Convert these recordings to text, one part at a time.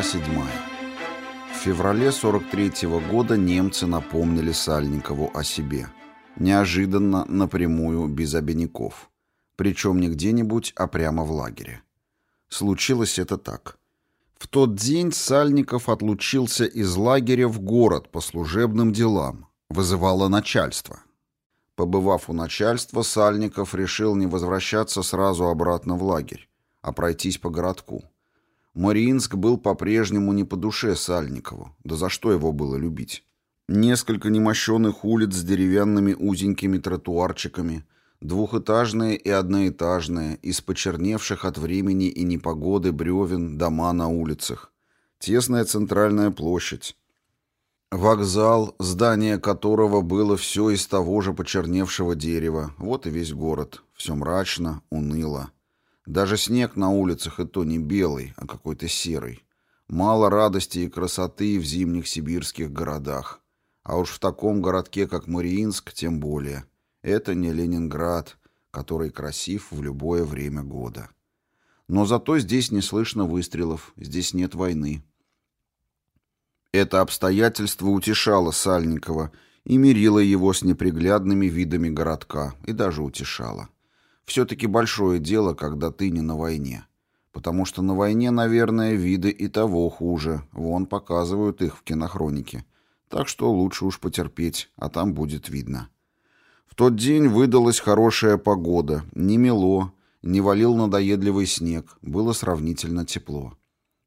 Глава 7. В феврале 43 -го года немцы напомнили Сальникову о себе. Неожиданно, напрямую, без обиняков. Причем не где-нибудь, а прямо в лагере. Случилось это так. В тот день Сальников отлучился из лагеря в город по служебным делам. Вызывало начальство. Побывав у начальства, Сальников решил не возвращаться сразу обратно в лагерь, а пройтись по городку. Мариинск был по-прежнему не по душе Сальникову. Да за что его было любить? Несколько немощенных улиц с деревянными узенькими тротуарчиками, двухэтажные и одноэтажные, из почерневших от времени и непогоды бревен дома на улицах, тесная центральная площадь, вокзал, здание которого было все из того же почерневшего дерева, вот и весь город, все мрачно, уныло. Даже снег на улицах и то не белый, а какой-то серый. Мало радости и красоты в зимних сибирских городах. А уж в таком городке, как Мариинск, тем более. Это не Ленинград, который красив в любое время года. Но зато здесь не слышно выстрелов, здесь нет войны. Это обстоятельство утешало Сальникова и мирило его с неприглядными видами городка, и даже утешало. Все-таки большое дело, когда ты не на войне. Потому что на войне, наверное, виды и того хуже. Вон показывают их в кинохронике. Так что лучше уж потерпеть, а там будет видно. В тот день выдалась хорошая погода. Не мело, не валил надоедливый снег. Было сравнительно тепло.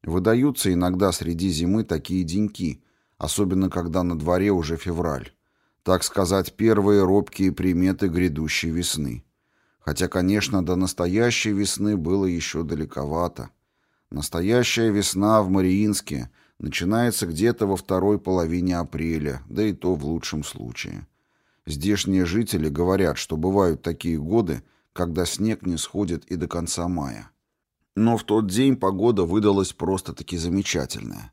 Выдаются иногда среди зимы такие деньки, особенно когда на дворе уже февраль. Так сказать, первые робкие приметы грядущей весны. Хотя, конечно, до настоящей весны было еще далековато. Настоящая весна в Мариинске начинается где-то во второй половине апреля, да и то в лучшем случае. Здешние жители говорят, что бывают такие годы, когда снег не сходит и до конца мая. Но в тот день погода выдалась просто-таки замечательная.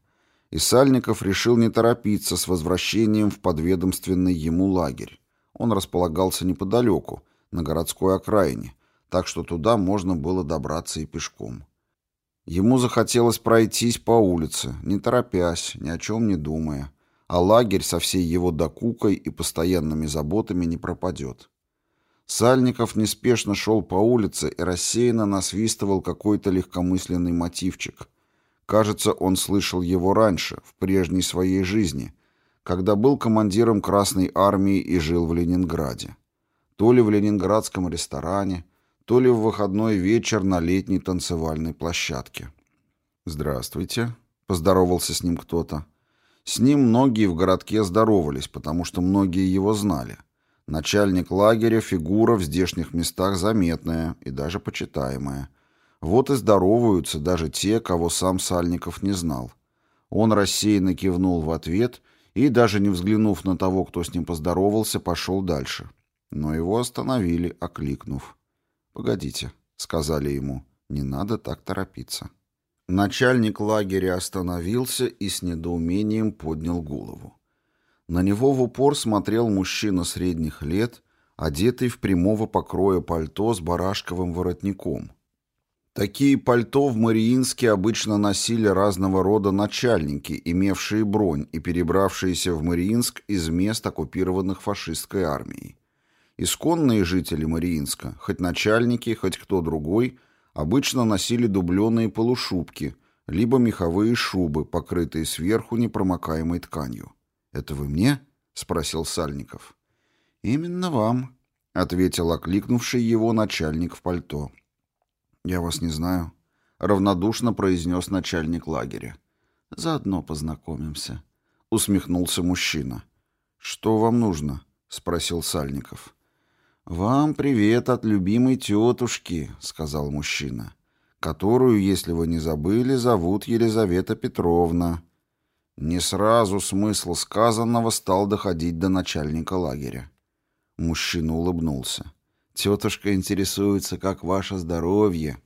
И Сальников решил не торопиться с возвращением в подведомственный ему лагерь. Он располагался неподалеку, на городской окраине, так что туда можно было добраться и пешком. Ему захотелось пройтись по улице, не торопясь, ни о чем не думая, а лагерь со всей его докукой и постоянными заботами не пропадет. Сальников неспешно шел по улице и рассеянно насвистывал какой-то легкомысленный мотивчик. Кажется, он слышал его раньше, в прежней своей жизни, когда был командиром Красной Армии и жил в Ленинграде то ли в ленинградском ресторане, то ли в выходной вечер на летней танцевальной площадке. «Здравствуйте», — поздоровался с ним кто-то. С ним многие в городке здоровались, потому что многие его знали. Начальник лагеря — фигура в здешних местах заметная и даже почитаемая. Вот и здороваются даже те, кого сам Сальников не знал. Он рассеянно кивнул в ответ и, даже не взглянув на того, кто с ним поздоровался, пошел дальше. Но его остановили, окликнув. «Погодите», — сказали ему, — «не надо так торопиться». Начальник лагеря остановился и с недоумением поднял голову. На него в упор смотрел мужчина средних лет, одетый в прямого покроя пальто с барашковым воротником. Такие пальто в Мариинске обычно носили разного рода начальники, имевшие бронь и перебравшиеся в Мариинск из мест, оккупированных фашистской армией. Исконные жители Мариинска, хоть начальники, хоть кто другой, обычно носили дубленые полушубки, либо меховые шубы, покрытые сверху непромокаемой тканью. «Это вы мне?» — спросил Сальников. «Именно вам», — ответил окликнувший его начальник в пальто. «Я вас не знаю», — равнодушно произнес начальник лагеря. «Заодно познакомимся», — усмехнулся мужчина. «Что вам нужно?» — спросил Сальников. «Вам привет от любимой тетушки», — сказал мужчина, «которую, если вы не забыли, зовут Елизавета Петровна». Не сразу смысл сказанного стал доходить до начальника лагеря. Мужчина улыбнулся. «Тетушка интересуется, как ваше здоровье,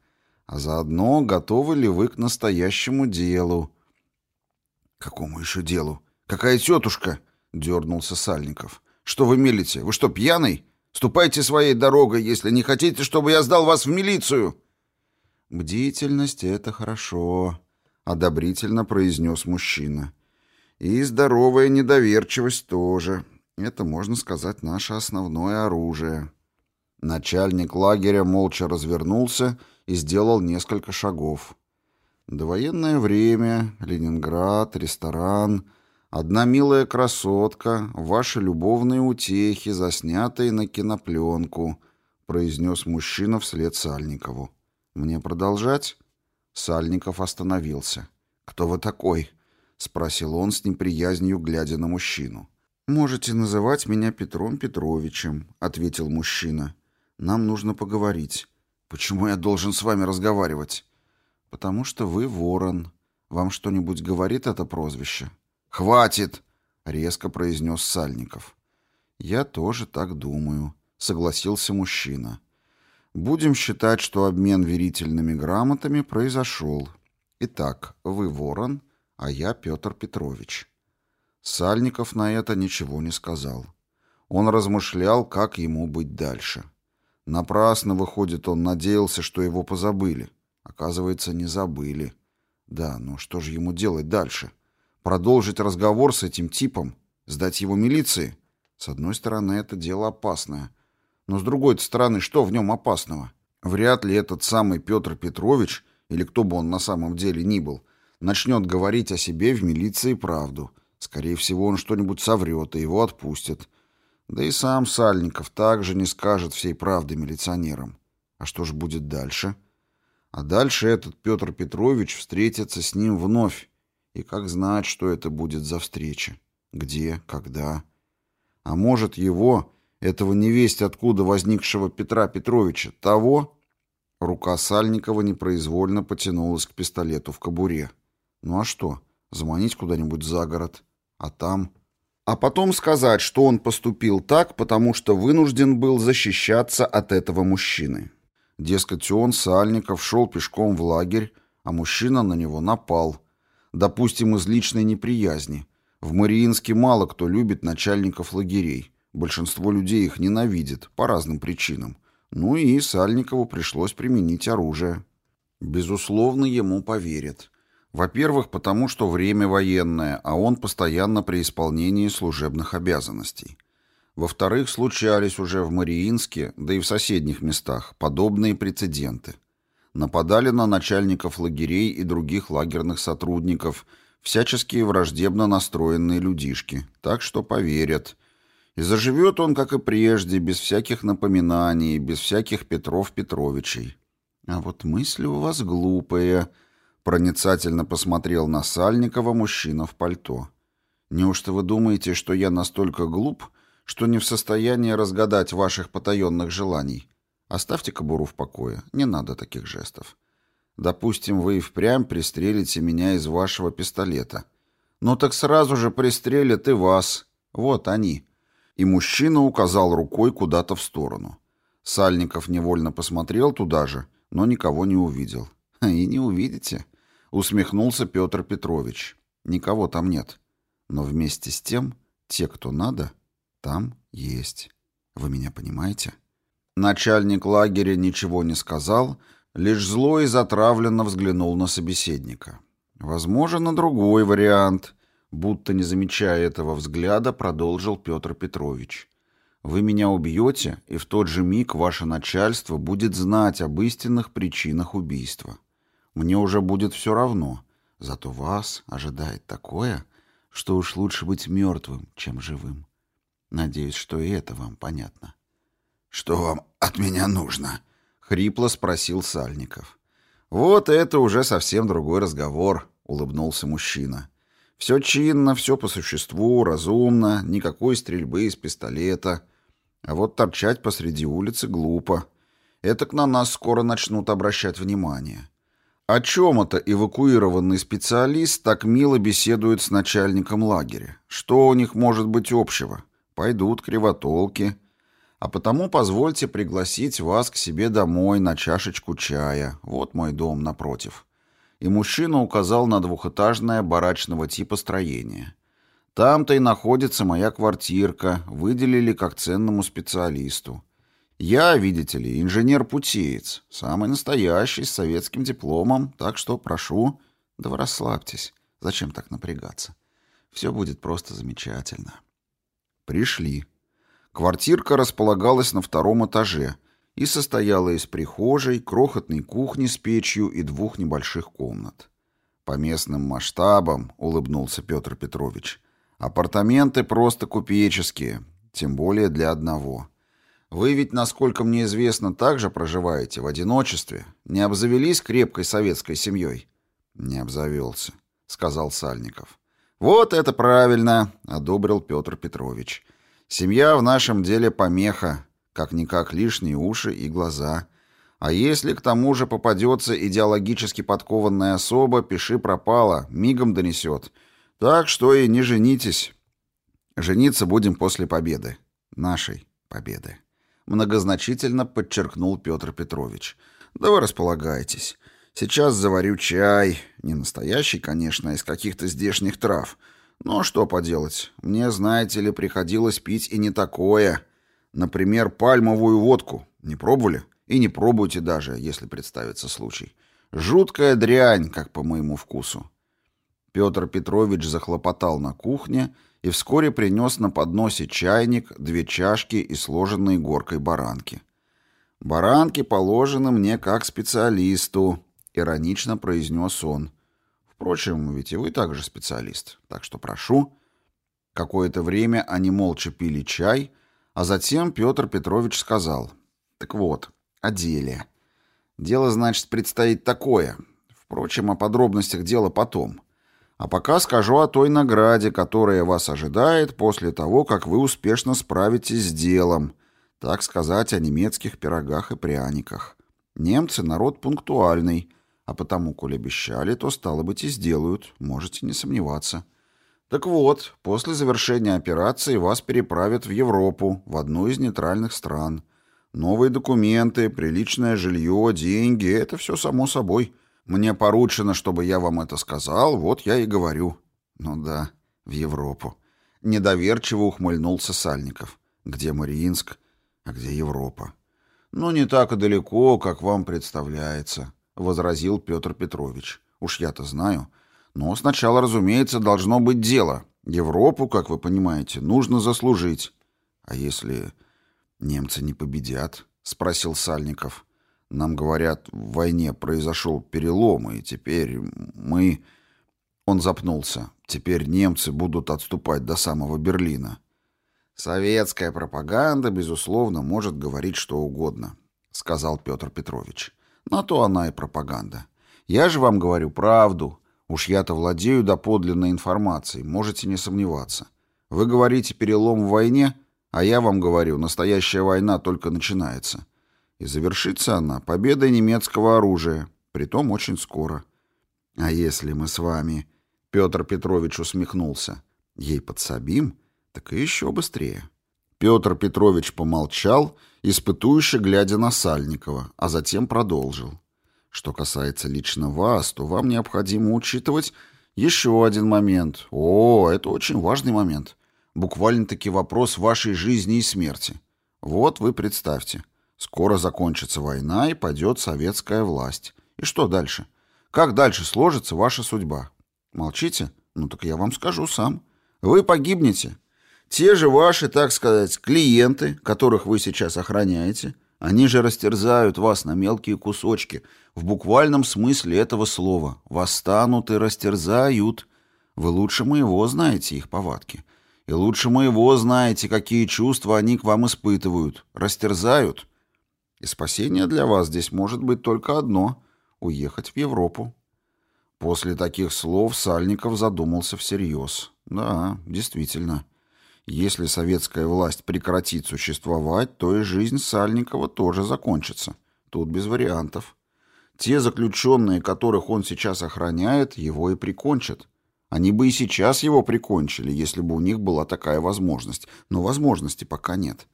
а заодно готовы ли вы к настоящему делу». «Какому еще делу? Какая тетушка?» — дернулся Сальников. «Что вы мелите? Вы что, пьяный?» Ступайте своей дорогой, если не хотите, чтобы я сдал вас в милицию. Бдительность — это хорошо, одобрительно произнес мужчина. И здоровая недоверчивость тоже. Это, можно сказать, наше основное оружие. Начальник лагеря молча развернулся и сделал несколько шагов. Довоенное время, Ленинград, ресторан, одна милая красотка, ваши любовные утехи, заснятые на кинопленку, произнес мужчина вслед Сальникову. Мне продолжать? Сальников остановился. «Кто вы такой?» — спросил он с неприязнью, глядя на мужчину. «Можете называть меня Петром Петровичем», — ответил мужчина. «Нам нужно поговорить». «Почему я должен с вами разговаривать?» «Потому что вы ворон. Вам что-нибудь говорит это прозвище?» «Хватит!» — резко произнес Сальников. «Я тоже так думаю», — согласился мужчина. Будем считать, что обмен верительными грамотами произошел. Итак, вы ворон, а я Петр Петрович. Сальников на это ничего не сказал. Он размышлял, как ему быть дальше. Напрасно, выходит, он надеялся, что его позабыли. Оказывается, не забыли. Да, но что же ему делать дальше? Продолжить разговор с этим типом? Сдать его милиции? С одной стороны, это дело опасное. Но с другой стороны, что в нем опасного? Вряд ли этот самый Петр Петрович, или кто бы он на самом деле ни был, начнет говорить о себе в милиции правду. Скорее всего, он что-нибудь соврет, и его отпустят. Да и сам Сальников также не скажет всей правды милиционерам. А что же будет дальше? А дальше этот Петр Петрович встретится с ним вновь. И как знать, что это будет за встреча? Где? Когда? А может, его этого невесть откуда возникшего Петра Петровича, того... Рука Сальникова непроизвольно потянулась к пистолету в кобуре. Ну а что, заманить куда-нибудь за город, а там... А потом сказать, что он поступил так, потому что вынужден был защищаться от этого мужчины. Дескать, он, Сальников, шел пешком в лагерь, а мужчина на него напал. Допустим, из личной неприязни. В Мариинске мало кто любит начальников лагерей. Большинство людей их ненавидит по разным причинам. Ну и Сальникову пришлось применить оружие. Безусловно, ему поверят. Во-первых, потому что время военное, а он постоянно при исполнении служебных обязанностей. Во-вторых, случались уже в Мариинске, да и в соседних местах, подобные прецеденты. Нападали на начальников лагерей и других лагерных сотрудников, всяческие враждебно настроенные людишки, так что поверят – и заживет он, как и прежде, без всяких напоминаний, без всяких Петров Петровичей. А вот мысли у вас глупые, проницательно посмотрел на Сальникова мужчина в пальто. Неужто вы думаете, что я настолько глуп, что не в состоянии разгадать ваших потаенных желаний? Оставьте кобуру в покое, не надо таких жестов. Допустим, вы и впрямь пристрелите меня из вашего пистолета. Ну так сразу же пристрелят и вас. Вот они, и мужчина указал рукой куда-то в сторону. Сальников невольно посмотрел туда же, но никого не увидел. «И не увидите», — усмехнулся Петр Петрович. «Никого там нет. Но вместе с тем, те, кто надо, там есть. Вы меня понимаете?» Начальник лагеря ничего не сказал, лишь зло и затравленно взглянул на собеседника. «Возможно, другой вариант», Будто не замечая этого взгляда, продолжил Петр Петрович. «Вы меня убьете, и в тот же миг ваше начальство будет знать об истинных причинах убийства. Мне уже будет все равно, зато вас ожидает такое, что уж лучше быть мертвым, чем живым. Надеюсь, что и это вам понятно». «Что вам от меня нужно?» — хрипло спросил Сальников. «Вот это уже совсем другой разговор», — улыбнулся мужчина. Все чинно, все по существу, разумно, никакой стрельбы из пистолета. А вот торчать посреди улицы глупо. Это к на нас скоро начнут обращать внимание. О чем это эвакуированный специалист так мило беседует с начальником лагеря? Что у них может быть общего? Пойдут кривотолки. А потому позвольте пригласить вас к себе домой на чашечку чая. Вот мой дом напротив и мужчина указал на двухэтажное барачного типа строение. Там-то и находится моя квартирка, выделили как ценному специалисту. Я, видите ли, инженер-путеец, самый настоящий, с советским дипломом, так что прошу, Да вы расслабьтесь. Зачем так напрягаться? Все будет просто замечательно. Пришли. Квартирка располагалась на втором этаже и состояла из прихожей, крохотной кухни с печью и двух небольших комнат. По местным масштабам, улыбнулся Петр Петрович, апартаменты просто купеческие, тем более для одного. Вы ведь, насколько мне известно, также проживаете в одиночестве, не обзавелись крепкой советской семьей? Не обзавелся, сказал Сальников. Вот это правильно, одобрил Петр Петрович. Семья в нашем деле помеха, как-никак лишние уши и глаза. А если к тому же попадется идеологически подкованная особа, пиши пропало, мигом донесет. Так что и не женитесь. Жениться будем после победы. Нашей победы. Многозначительно подчеркнул Петр Петрович. Да вы располагайтесь. Сейчас заварю чай. Не настоящий, конечно, из каких-то здешних трав. Но что поделать. Мне, знаете ли, приходилось пить и не такое. Например, пальмовую водку. Не пробовали? И не пробуйте даже, если представится случай. Жуткая дрянь, как по моему вкусу. Петр Петрович захлопотал на кухне и вскоре принес на подносе чайник, две чашки и сложенные горкой баранки. «Баранки положены мне как специалисту», иронично произнес он. Впрочем, ведь и вы также специалист, так что прошу. Какое-то время они молча пили чай, а затем Петр Петрович сказал: "Так вот, о деле. Дело, значит, предстоит такое. Впрочем, о подробностях дела потом. А пока скажу о той награде, которая вас ожидает после того, как вы успешно справитесь с делом, так сказать, о немецких пирогах и пряниках. Немцы народ пунктуальный, а потому, коль обещали, то, стало быть, и сделают, можете не сомневаться. Так вот, после завершения операции вас переправят в Европу, в одну из нейтральных стран. Новые документы, приличное жилье, деньги — это все само собой. Мне поручено, чтобы я вам это сказал, вот я и говорю. Ну да, в Европу. Недоверчиво ухмыльнулся Сальников. Где Мариинск, а где Европа? Ну, не так и далеко, как вам представляется. — возразил Петр Петрович. «Уж я-то знаю. Но сначала, разумеется, должно быть дело. Европу, как вы понимаете, нужно заслужить. А если немцы не победят?» — спросил Сальников. «Нам говорят, в войне произошел перелом, и теперь мы...» Он запнулся. «Теперь немцы будут отступать до самого Берлина». «Советская пропаганда, безусловно, может говорить что угодно», — сказал Петр Петрович. На то она и пропаганда. Я же вам говорю правду. Уж я-то владею доподлинной информацией, можете не сомневаться. Вы говорите перелом в войне, а я вам говорю, настоящая война только начинается. И завершится она победой немецкого оружия, притом очень скоро. А если мы с вами, Петр Петрович усмехнулся, ей подсобим, так и еще быстрее. Петр Петрович помолчал испытующе глядя на Сальникова, а затем продолжил. Что касается лично вас, то вам необходимо учитывать еще один момент. О, это очень важный момент. Буквально-таки вопрос вашей жизни и смерти. Вот вы представьте. Скоро закончится война и пойдет советская власть. И что дальше? Как дальше сложится ваша судьба? Молчите? Ну так я вам скажу сам. Вы погибнете. Те же ваши, так сказать, клиенты, которых вы сейчас охраняете, они же растерзают вас на мелкие кусочки, в буквальном смысле этого слова. Восстанут и растерзают. Вы лучше моего знаете их повадки. И лучше моего знаете, какие чувства они к вам испытывают. Растерзают. И спасение для вас здесь может быть только одно — уехать в Европу. После таких слов Сальников задумался всерьез. Да, действительно. Если советская власть прекратит существовать, то и жизнь Сальникова тоже закончится. Тут без вариантов. Те заключенные, которых он сейчас охраняет, его и прикончат. Они бы и сейчас его прикончили, если бы у них была такая возможность. Но возможности пока нет.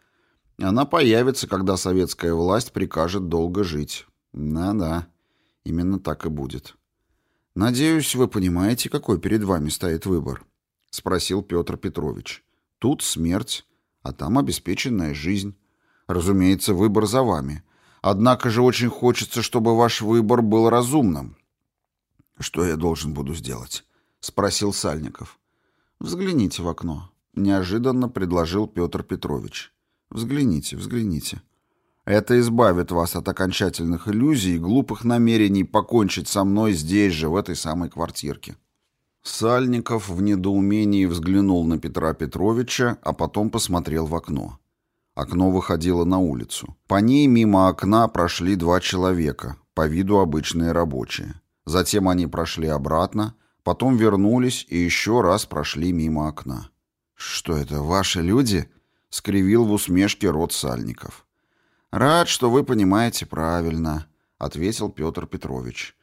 Она появится, когда советская власть прикажет долго жить. Да-да, именно так и будет. «Надеюсь, вы понимаете, какой перед вами стоит выбор?» — спросил Петр Петрович. Тут смерть, а там обеспеченная жизнь. Разумеется, выбор за вами. Однако же очень хочется, чтобы ваш выбор был разумным. Что я должен буду сделать? Спросил Сальников. Взгляните в окно. Неожиданно предложил Петр Петрович. Взгляните, взгляните. Это избавит вас от окончательных иллюзий и глупых намерений покончить со мной здесь же, в этой самой квартирке. Сальников в недоумении взглянул на Петра Петровича, а потом посмотрел в окно. Окно выходило на улицу. По ней мимо окна прошли два человека, по виду обычные рабочие. Затем они прошли обратно, потом вернулись и еще раз прошли мимо окна. «Что это, ваши люди?» — скривил в усмешке рот Сальников. «Рад, что вы понимаете правильно», — ответил Петр Петрович.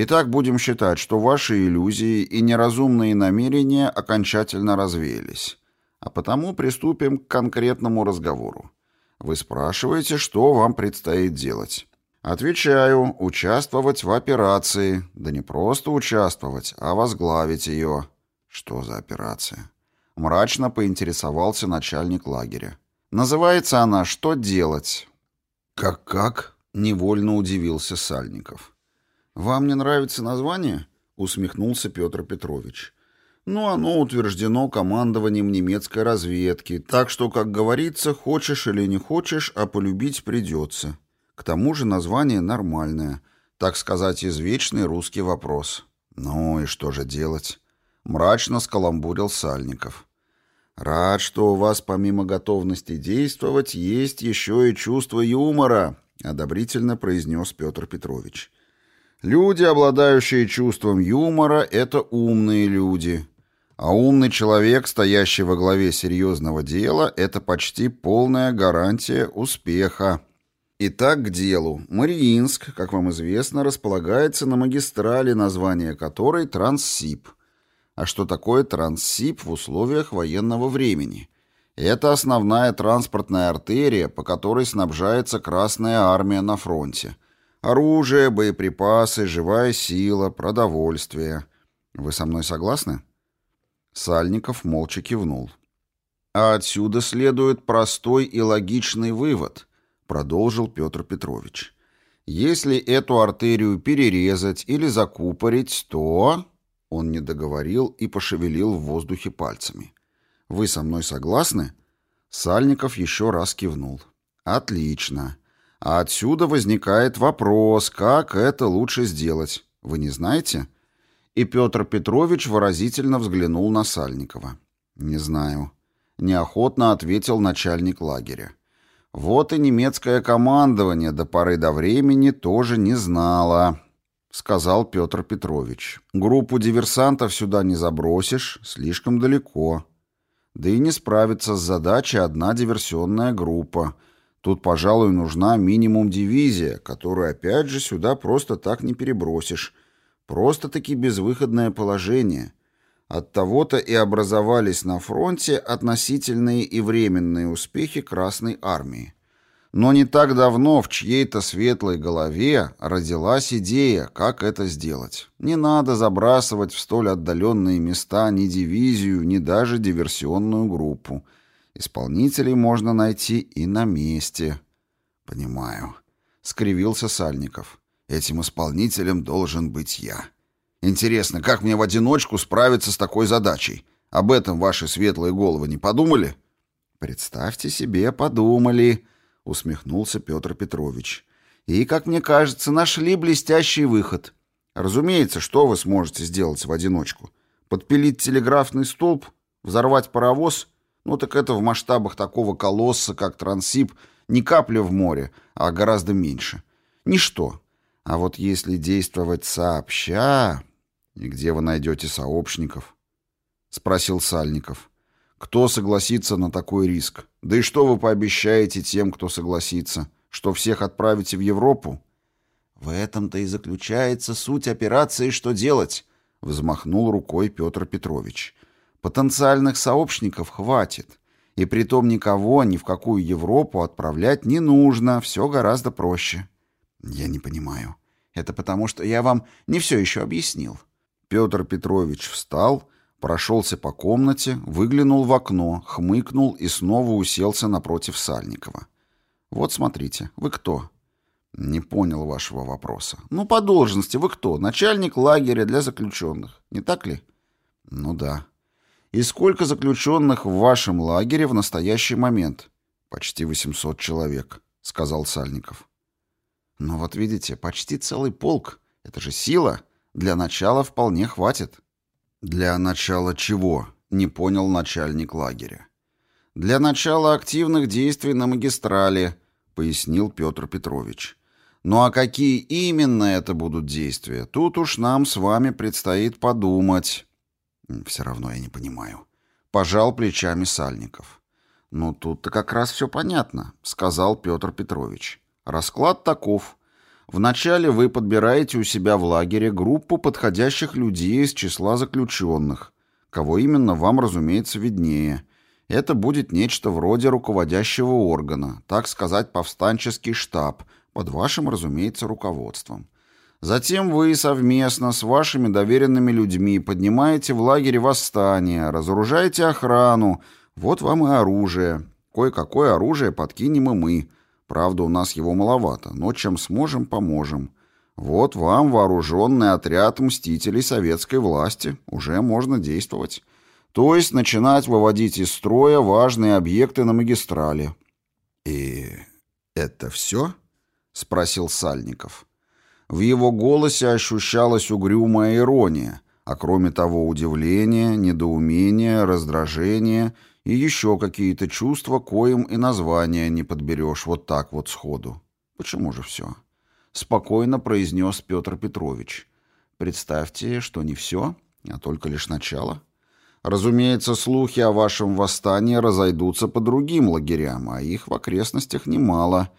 «Итак, будем считать, что ваши иллюзии и неразумные намерения окончательно развеялись. А потому приступим к конкретному разговору. Вы спрашиваете, что вам предстоит делать. Отвечаю, участвовать в операции. Да не просто участвовать, а возглавить ее. Что за операция? Мрачно поинтересовался начальник лагеря. Называется она «Что делать?». «Как-как?» — невольно удивился Сальников. «Вам не нравится название?» — усмехнулся Петр Петрович. «Ну, оно утверждено командованием немецкой разведки, так что, как говорится, хочешь или не хочешь, а полюбить придется. К тому же название нормальное, так сказать, извечный русский вопрос. Ну и что же делать?» Мрачно скаламбурил Сальников. «Рад, что у вас, помимо готовности действовать, есть еще и чувство юмора», — одобрительно произнес Петр Петрович. «Люди, обладающие чувством юмора, — это умные люди. А умный человек, стоящий во главе серьезного дела, — это почти полная гарантия успеха». Итак, к делу. Мариинск, как вам известно, располагается на магистрали, название которой Транссиб — а что такое Транссиб в условиях военного времени? Это основная транспортная артерия, по которой снабжается Красная Армия на фронте. Оружие, боеприпасы, живая сила, продовольствие. Вы со мной согласны? Сальников молча кивнул. А отсюда следует простой и логичный вывод, продолжил Петр Петрович. Если эту артерию перерезать или закупорить, то... Он не договорил и пошевелил в воздухе пальцами. «Вы со мной согласны?» Сальников еще раз кивнул. «Отлично. А отсюда возникает вопрос, как это лучше сделать. Вы не знаете?» И Петр Петрович выразительно взглянул на Сальникова. «Не знаю». Неохотно ответил начальник лагеря. «Вот и немецкое командование до поры до времени тоже не знало. — сказал Петр Петрович. «Группу диверсантов сюда не забросишь, слишком далеко. Да и не справится с задачей одна диверсионная группа. Тут, пожалуй, нужна минимум дивизия, которую, опять же, сюда просто так не перебросишь. Просто-таки безвыходное положение. От того-то и образовались на фронте относительные и временные успехи Красной Армии. Но не так давно в чьей-то светлой голове родилась идея, как это сделать. Не надо забрасывать в столь отдаленные места ни дивизию, ни даже диверсионную группу. Исполнителей можно найти и на месте. «Понимаю», — скривился Сальников. «Этим исполнителем должен быть я. Интересно, как мне в одиночку справиться с такой задачей? Об этом ваши светлые головы не подумали?» «Представьте себе, подумали», — усмехнулся Петр Петрович. И, как мне кажется, нашли блестящий выход. Разумеется, что вы сможете сделать в одиночку? Подпилить телеграфный столб? Взорвать паровоз? Ну так это в масштабах такого колосса, как Трансип, не капля в море, а гораздо меньше. Ничто. А вот если действовать сообща... И где вы найдете сообщников? Спросил Сальников. Кто согласится на такой риск? Да и что вы пообещаете тем, кто согласится? Что всех отправите в Европу? В этом-то и заключается суть операции «Что делать?» — взмахнул рукой Петр Петрович. Потенциальных сообщников хватит. И притом никого ни в какую Европу отправлять не нужно, все гораздо проще. Я не понимаю. Это потому, что я вам не все еще объяснил. Петр Петрович встал Прошелся по комнате, выглянул в окно, хмыкнул и снова уселся напротив Сальникова. «Вот смотрите, вы кто?» Не понял вашего вопроса. Ну, по должности вы кто? Начальник лагеря для заключенных, не так ли? Ну да. И сколько заключенных в вашем лагере в настоящий момент? Почти 800 человек, сказал Сальников. Ну вот видите, почти целый полк. Это же сила. Для начала вполне хватит. Для начала чего? Не понял начальник лагеря. Для начала активных действий на магистрали, пояснил Петр Петрович. Ну а какие именно это будут действия, тут уж нам с вами предстоит подумать. Все равно я не понимаю. Пожал плечами Сальников. Ну тут-то как раз все понятно, сказал Петр Петрович. Расклад таков. Вначале вы подбираете у себя в лагере группу подходящих людей из числа заключенных. Кого именно, вам, разумеется, виднее. Это будет нечто вроде руководящего органа, так сказать, повстанческий штаб, под вашим, разумеется, руководством. Затем вы совместно с вашими доверенными людьми поднимаете в лагере восстание, разоружаете охрану, вот вам и оружие. Кое-какое оружие подкинем и мы. Правда, у нас его маловато, но чем сможем, поможем. Вот вам вооруженный отряд мстителей советской власти. Уже можно действовать. То есть начинать выводить из строя важные объекты на магистрали. «И это все?» — спросил Сальников. В его голосе ощущалась угрюмая ирония, а кроме того удивление, недоумение, раздражение и еще какие-то чувства, коим и названия не подберешь вот так вот сходу. Почему же все? Спокойно произнес Петр Петрович. Представьте, что не все, а только лишь начало. Разумеется, слухи о вашем восстании разойдутся по другим лагерям, а их в окрестностях немало.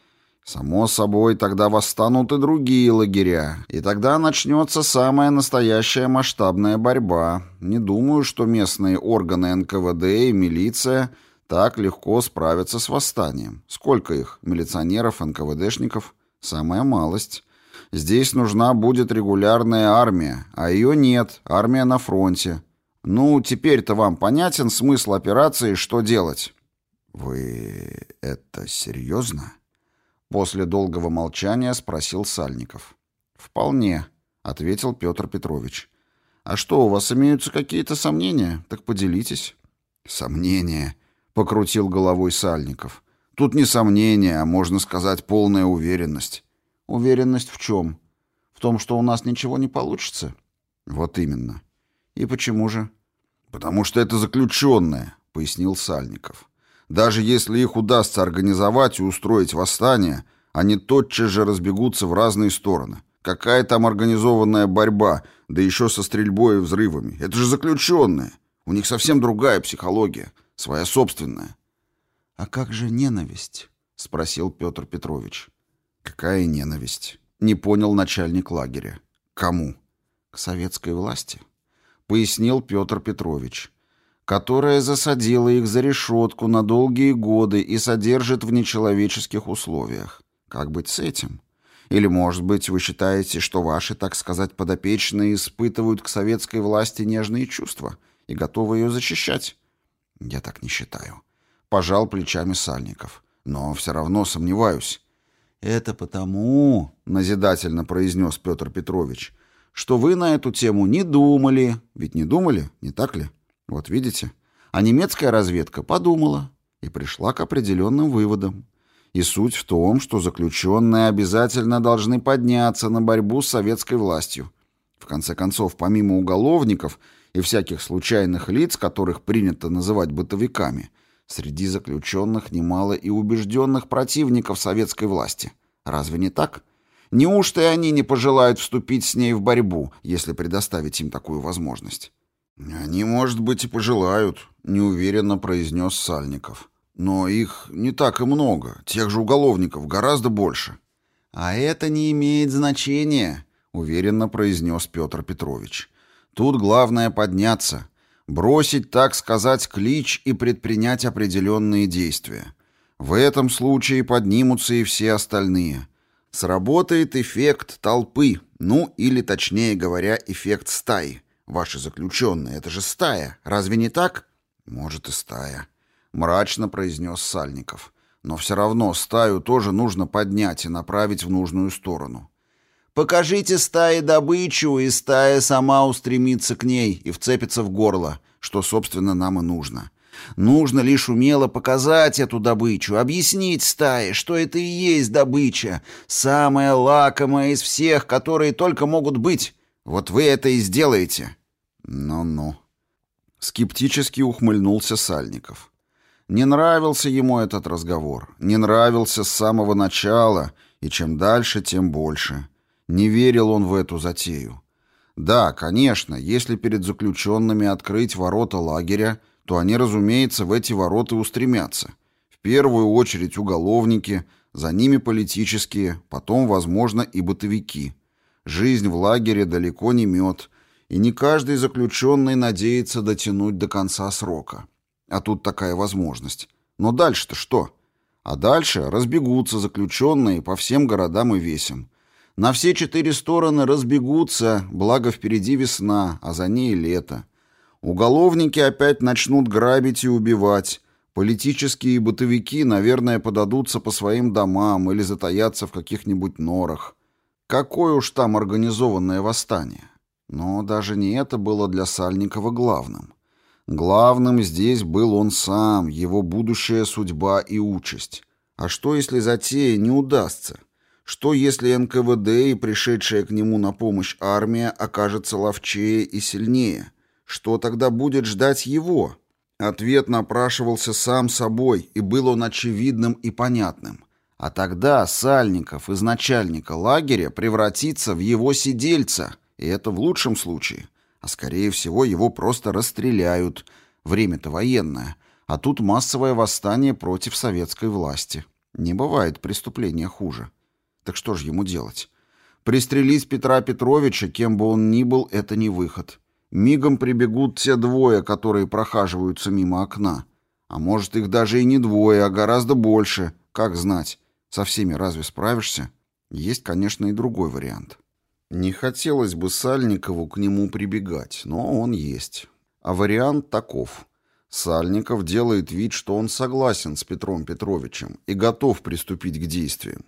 Само собой, тогда восстанут и другие лагеря, и тогда начнется самая настоящая масштабная борьба. Не думаю, что местные органы НКВД и милиция так легко справятся с восстанием. Сколько их, милиционеров, НКВДшников? Самая малость. Здесь нужна будет регулярная армия, а ее нет, армия на фронте. Ну, теперь-то вам понятен смысл операции «Что делать?» «Вы это серьезно?» После долгого молчания спросил Сальников. «Вполне», — ответил Петр Петрович. «А что, у вас имеются какие-то сомнения? Так поделитесь». «Сомнения», — покрутил головой Сальников. «Тут не сомнения, а, можно сказать, полная уверенность». «Уверенность в чем? В том, что у нас ничего не получится?» «Вот именно». «И почему же?» «Потому что это заключенные», — пояснил Сальников. «Даже если их удастся организовать и устроить восстание, они тотчас же разбегутся в разные стороны. Какая там организованная борьба, да еще со стрельбой и взрывами? Это же заключенные. У них совсем другая психология, своя собственная». «А как же ненависть?» — спросил Петр Петрович. «Какая ненависть?» — не понял начальник лагеря. «Кому?» «К советской власти» пояснил Петр Петрович, которая засадила их за решетку на долгие годы и содержит в нечеловеческих условиях. Как быть с этим? Или, может быть, вы считаете, что ваши, так сказать, подопечные испытывают к советской власти нежные чувства и готовы ее защищать? Я так не считаю. Пожал плечами Сальников. Но все равно сомневаюсь. Это потому, назидательно произнес Петр Петрович, что вы на эту тему не думали. Ведь не думали, не так ли? Вот видите? А немецкая разведка подумала и пришла к определенным выводам. И суть в том, что заключенные обязательно должны подняться на борьбу с советской властью. В конце концов, помимо уголовников и всяких случайных лиц, которых принято называть бытовиками, среди заключенных немало и убежденных противников советской власти. Разве не так? Неужто и они не пожелают вступить с ней в борьбу, если предоставить им такую возможность? «Они, может быть, и пожелают», — неуверенно произнес Сальников. «Но их не так и много, тех же уголовников гораздо больше». «А это не имеет значения», — уверенно произнес Петр Петрович. «Тут главное подняться, бросить, так сказать, клич и предпринять определенные действия. В этом случае поднимутся и все остальные. Сработает эффект толпы, ну или, точнее говоря, эффект стаи. Ваши заключенные — это же стая, разве не так? Может и стая, — мрачно произнес Сальников. Но все равно стаю тоже нужно поднять и направить в нужную сторону. Покажите стае добычу, и стая сама устремится к ней и вцепится в горло, что, собственно, нам и нужно. Нужно лишь умело показать эту добычу, объяснить стае, что это и есть добыча, самая лакомая из всех, которые только могут быть. Вот вы это и сделаете. Ну-ну. Скептически ухмыльнулся Сальников. Не нравился ему этот разговор, не нравился с самого начала, и чем дальше, тем больше. Не верил он в эту затею. Да, конечно, если перед заключенными открыть ворота лагеря, то они, разумеется, в эти ворота устремятся. В первую очередь уголовники, за ними политические, потом, возможно, и бытовики. Жизнь в лагере далеко не мед, и не каждый заключенный надеется дотянуть до конца срока. А тут такая возможность. Но дальше-то что? А дальше разбегутся заключенные по всем городам и весям. На все четыре стороны разбегутся, благо впереди весна, а за ней лето. Уголовники опять начнут грабить и убивать. Политические бытовики, наверное, подадутся по своим домам или затаятся в каких-нибудь норах. Какое уж там организованное восстание. Но даже не это было для Сальникова главным. Главным здесь был он сам, его будущая судьба и участь. А что, если затея не удастся? Что, если НКВД и пришедшая к нему на помощь армия окажется ловчее и сильнее? Что тогда будет ждать его? Ответ напрашивался сам собой, и был он очевидным и понятным. А тогда Сальников из начальника лагеря превратится в его сидельца, и это в лучшем случае. А скорее всего его просто расстреляют. Время-то военное, а тут массовое восстание против советской власти. Не бывает преступления хуже. Так что же ему делать? Пристрелить Петра Петровича, кем бы он ни был, это не выход. Мигом прибегут те двое, которые прохаживаются мимо окна. А может, их даже и не двое, а гораздо больше. Как знать? Со всеми разве справишься? Есть, конечно, и другой вариант. Не хотелось бы Сальникову к нему прибегать, но он есть. А вариант таков. Сальников делает вид, что он согласен с Петром Петровичем и готов приступить к действиям.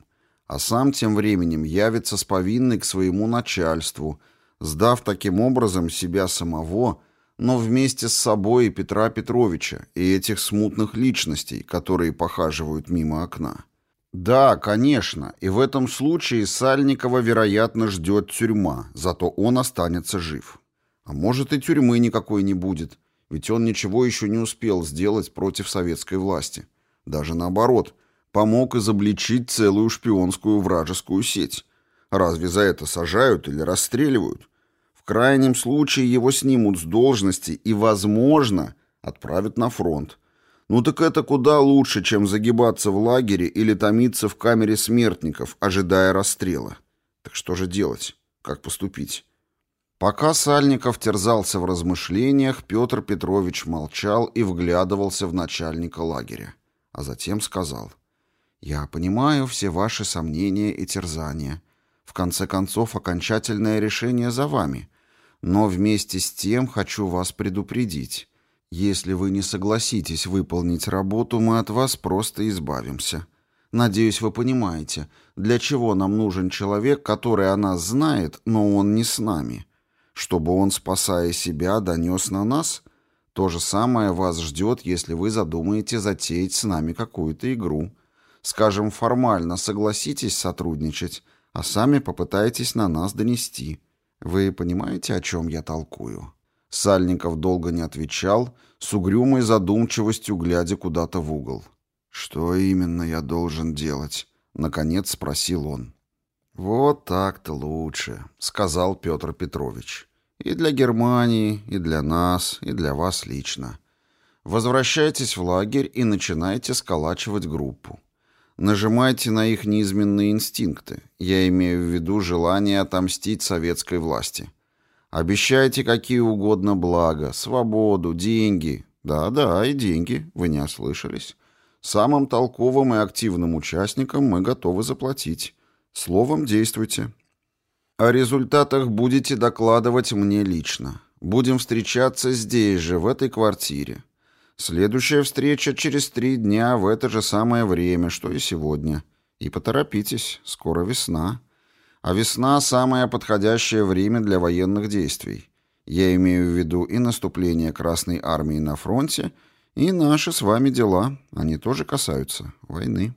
А сам тем временем явится с повинной к своему начальству – сдав таким образом себя самого, но вместе с собой и Петра Петровича, и этих смутных личностей, которые похаживают мимо окна. Да, конечно, и в этом случае Сальникова, вероятно, ждет тюрьма, зато он останется жив. А может и тюрьмы никакой не будет, ведь он ничего еще не успел сделать против советской власти. Даже наоборот, помог изобличить целую шпионскую вражескую сеть. Разве за это сажают или расстреливают? В крайнем случае его снимут с должности и, возможно, отправят на фронт. Ну так это куда лучше, чем загибаться в лагере или томиться в камере смертников, ожидая расстрела. Так что же делать? Как поступить? Пока Сальников терзался в размышлениях, Петр Петрович молчал и вглядывался в начальника лагеря. А затем сказал, «Я понимаю все ваши сомнения и терзания. В конце концов, окончательное решение за вами. Но вместе с тем хочу вас предупредить. Если вы не согласитесь выполнить работу, мы от вас просто избавимся. Надеюсь, вы понимаете, для чего нам нужен человек, который о нас знает, но он не с нами. Чтобы он, спасая себя, донес на нас? То же самое вас ждет, если вы задумаете затеять с нами какую-то игру. Скажем, формально согласитесь сотрудничать, а сами попытаетесь на нас донести. Вы понимаете, о чем я толкую?» Сальников долго не отвечал, с угрюмой задумчивостью глядя куда-то в угол. «Что именно я должен делать?» — наконец спросил он. «Вот так-то лучше», — сказал Петр Петрович. «И для Германии, и для нас, и для вас лично. Возвращайтесь в лагерь и начинайте сколачивать группу. Нажимайте на их низменные инстинкты. Я имею в виду желание отомстить советской власти. Обещайте какие угодно блага, свободу, деньги. Да-да, и деньги, вы не ослышались. Самым толковым и активным участникам мы готовы заплатить. Словом, действуйте. О результатах будете докладывать мне лично. Будем встречаться здесь же, в этой квартире. Следующая встреча через три дня в это же самое время, что и сегодня. И поторопитесь, скоро весна. А весна – самое подходящее время для военных действий. Я имею в виду и наступление Красной Армии на фронте, и наши с вами дела. Они тоже касаются войны.